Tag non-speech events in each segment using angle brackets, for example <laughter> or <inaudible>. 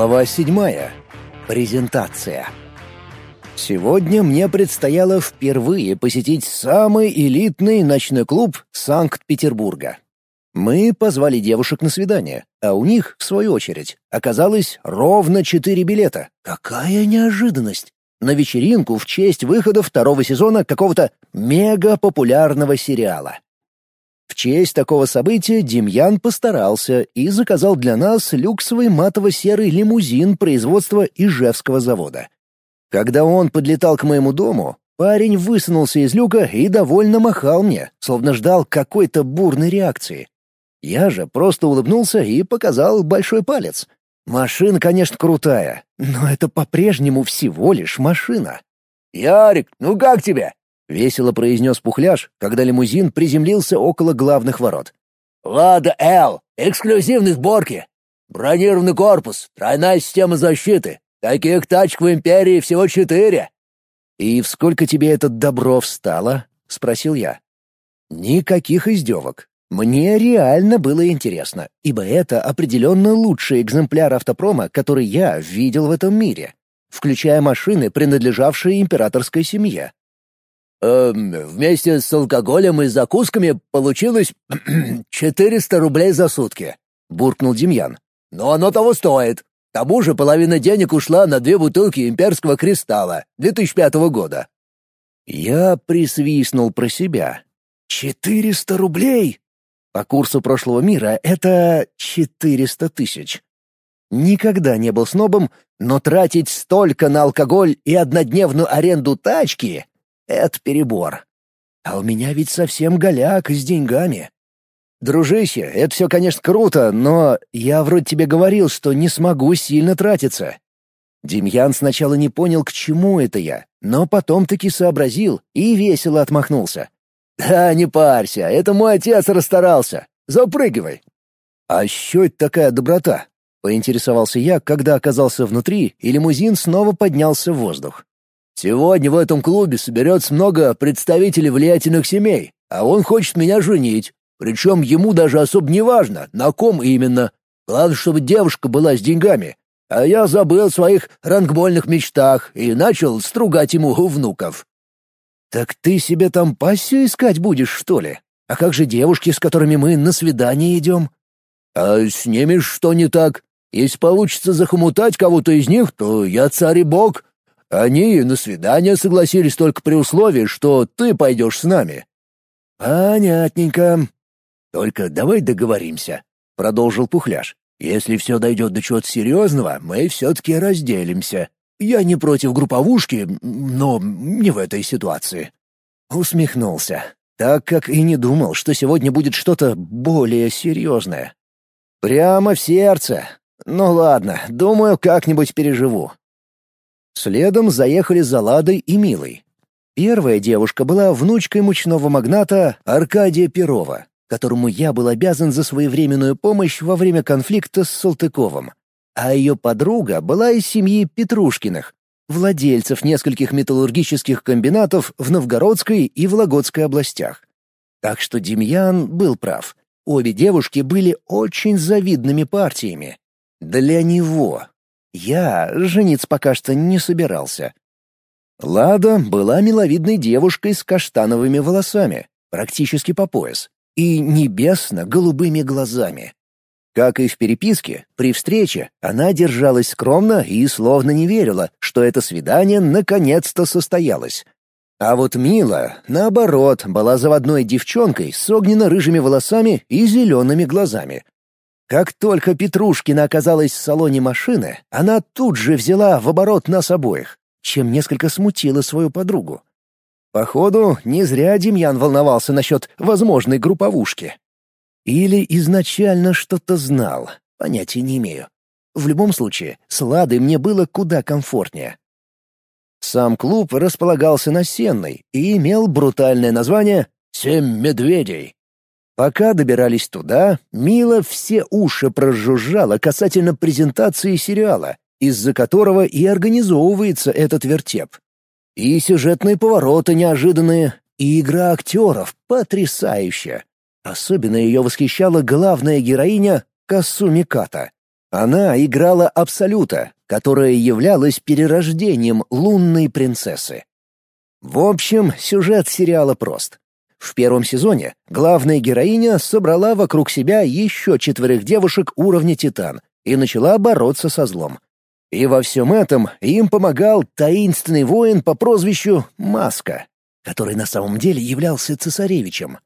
Глава седьмая. Презентация. Сегодня мне предстояло впервые посетить самый элитный ночной клуб Санкт-Петербурга. Мы позвали девушек на свидание, а у них, в свою очередь, оказалось ровно четыре билета. Какая неожиданность! На вечеринку в честь выхода второго сезона какого-то мега-популярного сериала. В честь такого события Демьян постарался и заказал для нас люксовый матово-серый лимузин производства Ижевского завода. Когда он подлетал к моему дому, парень высунулся из люка и довольно махал мне, словно ждал какой-то бурной реакции. Я же просто улыбнулся и показал большой палец. Машина, конечно, крутая, но это по-прежнему всего лишь машина. «Ярик, ну как тебе?» — весело произнес Пухляш, когда лимузин приземлился около главных ворот. «Лада Л. Эксклюзивной сборки. Бронированный корпус, тройная система защиты. Таких тачек в Империи всего четыре». «И в сколько тебе это добро встало?» — спросил я. Никаких издевок. Мне реально было интересно, ибо это определенно лучший экземпляр автопрома, который я видел в этом мире, включая машины, принадлежавшие императорской семье. Эм, вместе с алкоголем и закусками получилось <clears throat> 400 рублей за сутки», — буркнул Демьян. «Но оно того стоит. К тому же половина денег ушла на две бутылки имперского кристалла 2005 года». Я присвистнул про себя. «Четыреста рублей? По курсу прошлого мира это четыреста тысяч. Никогда не был снобом, но тратить столько на алкоголь и однодневную аренду тачки это перебор. А у меня ведь совсем голяк с деньгами. Дружище, это все, конечно, круто, но я вроде тебе говорил, что не смогу сильно тратиться. Демьян сначала не понял, к чему это я, но потом таки сообразил и весело отмахнулся. «Да не парься, это мой отец расстарался. Запрыгивай». «А что это такая доброта?» — поинтересовался я, когда оказался внутри, и лимузин снова поднялся в воздух. Сегодня в этом клубе соберется много представителей влиятельных семей, а он хочет меня женить. Причем ему даже особо не важно, на ком именно. Главное, чтобы девушка была с деньгами. А я забыл о своих рангбольных мечтах и начал стругать ему внуков. «Так ты себе там пассию искать будешь, что ли? А как же девушки, с которыми мы на свидание идем?» «А с ними что не так? Если получится захомутать кого-то из них, то я царь и бог, они на свидание согласились только при условии, что ты пойдешь с нами». «Понятненько. Только давай договоримся», — продолжил Пухляш. «Если все дойдет до чего-то серьезного, мы все-таки разделимся. Я не против групповушки, но не в этой ситуации». Усмехнулся, так как и не думал, что сегодня будет что-то более серьезное. Прямо в сердце. Ну ладно, думаю, как-нибудь переживу. Следом заехали за Ладой и Милой. Первая девушка была внучкой мучного магната Аркадия Перова, которому я был обязан за своевременную помощь во время конфликта с Салтыковым. А ее подруга была из семьи Петрушкиных, владельцев нескольких металлургических комбинатов в Новгородской и Вологодской областях. Так что Демьян был прав. Обе девушки были очень завидными партиями. Для него, я жениться пока что не собирался. Лада была миловидной девушкой с каштановыми волосами, практически по пояс, и небесно-голубыми глазами. Как и в переписке, при встрече она держалась скромно и словно не верила, что это свидание наконец-то состоялось. А вот Мила, наоборот, была заводной девчонкой с огненно-рыжими волосами и зелеными глазами, как только Петрушкина оказалась в салоне машины, она тут же взяла в оборот нас обоих, чем несколько смутила свою подругу. Походу, не зря Демьян волновался насчет возможной групповушки. Или изначально что-то знал, понятия не имею. В любом случае, с Ладой мне было куда комфортнее. Сам клуб располагался на Сенной и имел брутальное название «Семь медведей». Пока добирались туда, Мила все уши прожужжала касательно презентации сериала, из-за которого и организовывается этот вертеп. И сюжетные повороты неожиданные, и игра актеров потрясающая. Особенно ее восхищала главная героиня Касуми Ката. Она играла Абсолюта, которая являлась перерождением лунной принцессы. В общем, сюжет сериала прост. В первом сезоне главная героиня собрала вокруг себя еще четверых девушек уровня Титан и начала бороться со злом. И во всем этом им помогал таинственный воин по прозвищу Маска, который на самом деле являлся цесаревичем.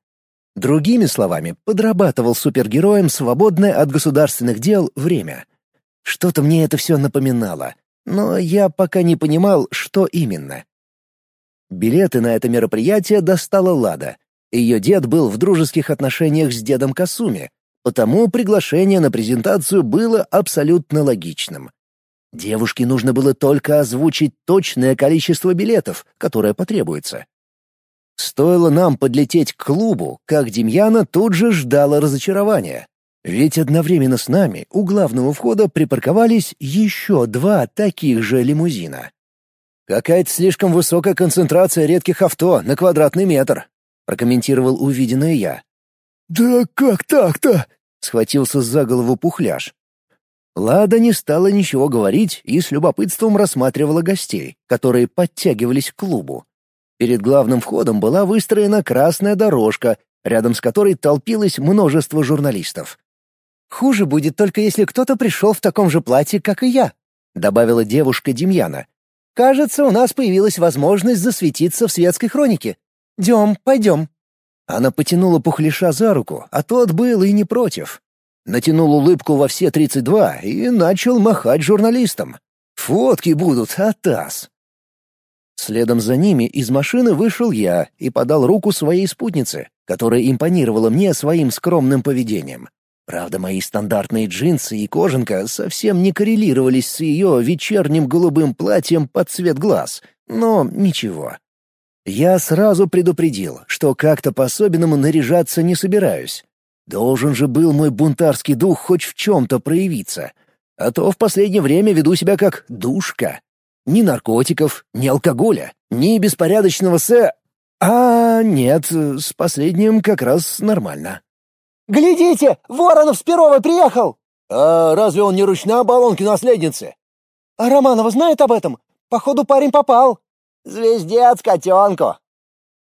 Другими словами, подрабатывал супергероем свободное от государственных дел время. Что-то мне это все напоминало, но я пока не понимал, что именно. Билеты на это мероприятие достала Лада. Ее дед был в дружеских отношениях с дедом Касуми, потому приглашение на презентацию было абсолютно логичным. Девушке нужно было только озвучить точное количество билетов, которое потребуется. Стоило нам подлететь к клубу, как Демьяна тут же ждала разочарования. Ведь одновременно с нами у главного входа припарковались еще два таких же лимузина. «Какая-то слишком высокая концентрация редких авто на квадратный метр», — прокомментировал увиденное я. «Да как так-то?» — схватился за голову пухляж. Лада не стала ничего говорить и с любопытством рассматривала гостей, которые подтягивались к клубу. Перед главным входом была выстроена красная дорожка, рядом с которой толпилось множество журналистов. «Хуже будет только если кто-то пришел в таком же платье, как и я», — добавила девушка Демьяна. «Кажется, у нас появилась возможность засветиться в светской хронике. Дем, пойдем». Она потянула Пухлиша за руку, а тот был и не против. Натянул улыбку во все тридцать два и начал махать журналистам. «Фотки будут, атас!» Следом за ними из машины вышел я и подал руку своей спутнице, которая импонировала мне своим скромным поведением. Правда, мои стандартные джинсы и кожанка совсем не коррелировались с ее вечерним голубым платьем под цвет глаз, но ничего. Я сразу предупредил, что как-то по-особенному наряжаться не собираюсь. Должен же был мой бунтарский дух хоть в чем-то проявиться. А то в последнее время веду себя как душка. Ни наркотиков, ни алкоголя, ни беспорядочного се... А нет, с последним как раз нормально. «Глядите, Воронов с Перовой приехал!» «А разве он не ручная баллонки наследницы?» «А Романова знает об этом? Походу, парень попал». «Звездец котенку!»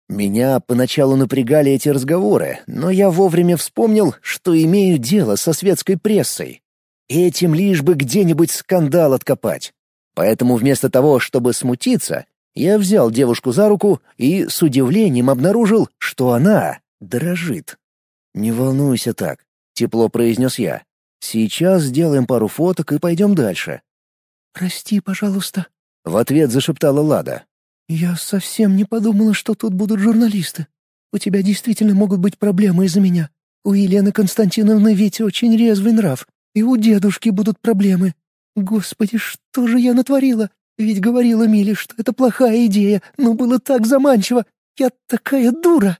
Меня поначалу напрягали эти разговоры, но я вовремя вспомнил, что имею дело со светской прессой. Этим лишь бы где-нибудь скандал откопать. Поэтому вместо того, чтобы смутиться, я взял девушку за руку и с удивлением обнаружил, что она дрожит. «Не волнуйся так», — тепло произнес я. «Сейчас сделаем пару фоток и пойдем дальше». «Прости, пожалуйста», — в ответ зашептала Лада. «Я совсем не подумала, что тут будут журналисты. У тебя действительно могут быть проблемы из-за меня. У Елены Константиновны ведь очень резвый нрав, и у дедушки будут проблемы. Господи, что же я натворила? Ведь говорила Миле, что это плохая идея, но было так заманчиво. Я такая дура.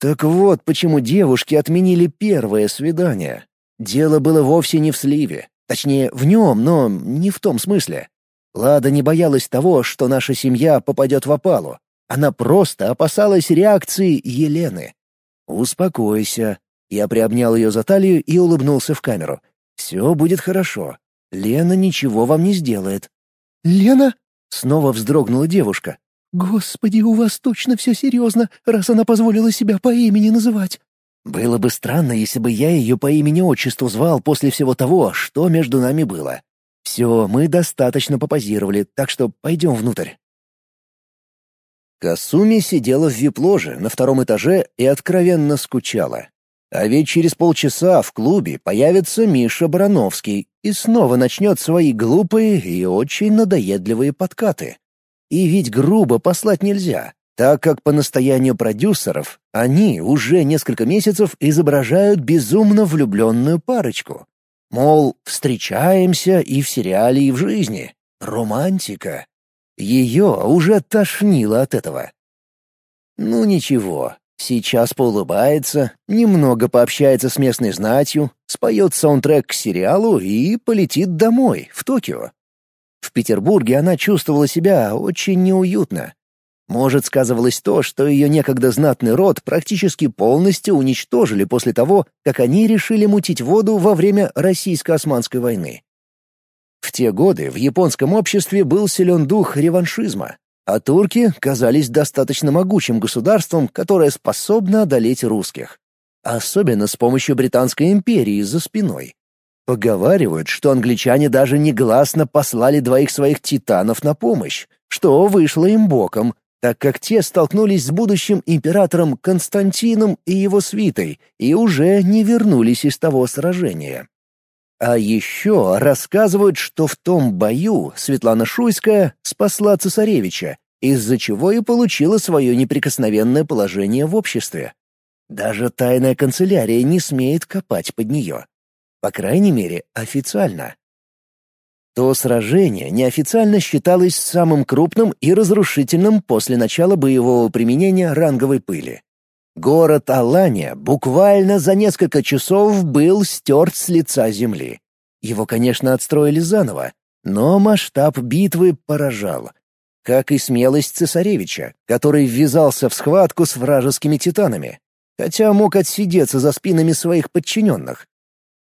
Так вот, почему девушки отменили первое свидание. Дело было вовсе не в сливе. Точнее, в нем, но не в том смысле. Лада не боялась того, что наша семья попадет в опалу. Она просто опасалась реакции Елены. «Успокойся». Я приобнял ее за талию и улыбнулся в камеру. «Все будет хорошо. Лена ничего вам не сделает». «Лена?» — снова вздрогнула девушка. «Господи, у вас точно все серьезно, раз она позволила себя по имени называть». «Было бы странно, если бы я ее по имени-отчеству звал после всего того, что между нами было. Все, мы достаточно попозировали, так что пойдем внутрь». Касуми сидела в вип-ложе на втором этаже и откровенно скучала. А ведь через полчаса в клубе появится Миша Барановский и снова начнет свои глупые и очень надоедливые подкаты. И ведь грубо послать нельзя, так как по настоянию продюсеров они уже несколько месяцев изображают безумно влюбленную парочку. Мол, встречаемся и в сериале, и в жизни. Романтика. Ее уже тошнило от этого. Ну ничего, Сейчас поулыбается, немного пообщается с местной знатью, споет саундтрек к сериалу и полетит домой, в Токио. В Петербурге она чувствовала себя очень неуютно. Может, сказывалось то, что ее некогда знатный род практически полностью уничтожили после того, как они решили мутить воду во время Российско-Османской войны. В те годы в японском обществе был силен дух реваншизма, а турки казались достаточно могучим государством, которое способно одолеть русских. Особенно с помощью Британской империи за спиной. Поговаривают, что англичане даже негласно послали двоих своих титанов на помощь, что вышло им боком, так как те столкнулись с будущим императором Константином и его свитой и уже не вернулись из того сражения. А еще рассказывают, что в том бою Светлана Шуйская спасла цесаревича, из-за чего и получила свое неприкосновенное положение в обществе. Даже тайная канцелярия не смеет копать под нее. По крайней мере, официально. То сражение неофициально считалось самым крупным и разрушительным после начала боевого применения ранговой пыли. Город Алания буквально за несколько часов был стерт с лица земли. Его, конечно, отстроили заново, но масштаб битвы поражал. Как и смелость цесаревича, который ввязался в схватку с вражескими титанами, хотя мог отсидеться за спинами своих подчиненных.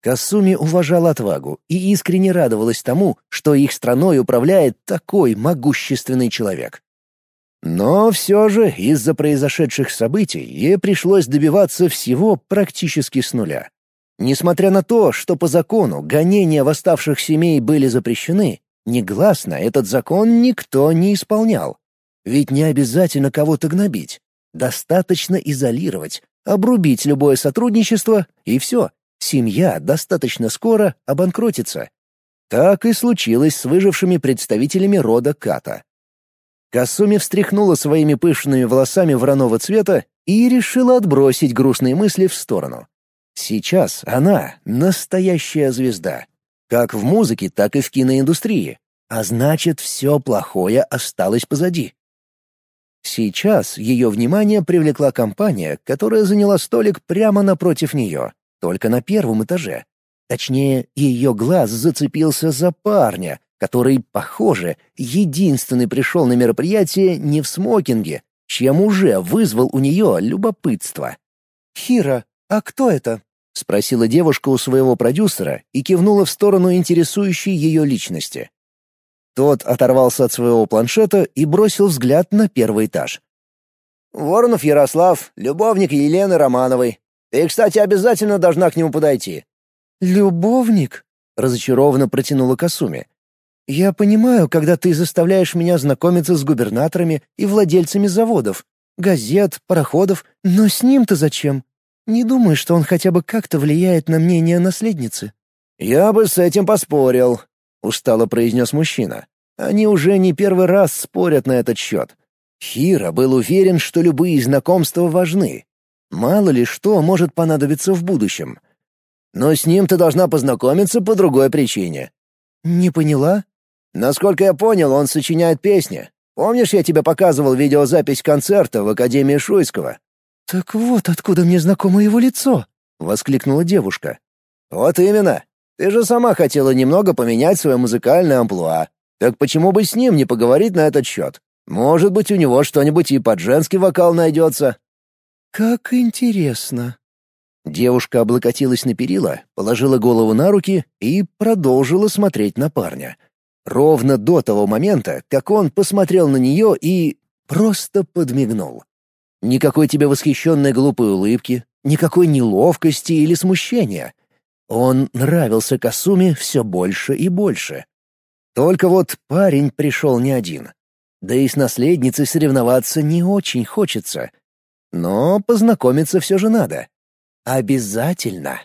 Касуми уважал отвагу и искренне радовалась тому, что их страной управляет такой могущественный человек. Но все же из-за произошедших событий ей пришлось добиваться всего практически с нуля. Несмотря на то, что по закону гонения восставших семей были запрещены, негласно этот закон никто не исполнял. Ведь не обязательно кого-то гнобить. Достаточно изолировать, обрубить любое сотрудничество, и все, семья достаточно скоро обанкротится. Так и случилось с выжившими представителями рода Ката. Касуми встряхнула своими пышными волосами вороного цвета и решила отбросить грустные мысли в сторону. Сейчас она — настоящая звезда. Как в музыке, так и в киноиндустрии. А значит, все плохое осталось позади. Сейчас ее внимание привлекла компания, которая заняла столик прямо напротив нее только на первом этаже. Точнее, ее глаз зацепился за парня, который, похоже, единственный пришел на мероприятие не в смокинге, чем уже вызвал у нее любопытство. «Хира, а кто это?» — спросила девушка у своего продюсера и кивнула в сторону интересующей ее личности. Тот оторвался от своего планшета и бросил взгляд на первый этаж. «Воронов Ярослав, любовник Елены Романовой. Ты, кстати, обязательно должна к нему подойти». «Любовник?» — разочарованно протянула Касуми. «Я понимаю, когда ты заставляешь меня знакомиться с губернаторами и владельцами заводов, газет, пароходов, но с ним-то зачем? Не думаю, что он хотя бы как-то влияет на мнение наследницы». «Я бы с этим поспорил», — устало произнес мужчина. Они уже не первый раз спорят на этот счет. Хира был уверен, что любые знакомства важны, Мало ли что может понадобиться в будущем. Но с ним ты должна познакомиться по другой причине. Не поняла? Насколько я понял, он сочиняет песни. Помнишь, я тебе показывал видеозапись концерта в Академии Шуйского? Так вот откуда мне знакомо его лицо, воскликнула девушка. Вот именно. Ты же сама хотела немного поменять свое музыкальное амплуа. Так почему бы с ним не поговорить на этот счет? Может быть, у него что-нибудь и под женский вокал найдется. «Как интересно!» Девушка облокотилась на перила, положила голову на руки и продолжила смотреть на парня. Ровно до того момента, как он посмотрел на нее и просто подмигнул. Никакой тебе восхищенной глупой улыбки, никакой неловкости или смущения. Он нравился Касуме все больше и больше. Только вот парень пришел не один. Да и с наследницей соревноваться не очень хочется — но познакомиться все же надо. Обязательно.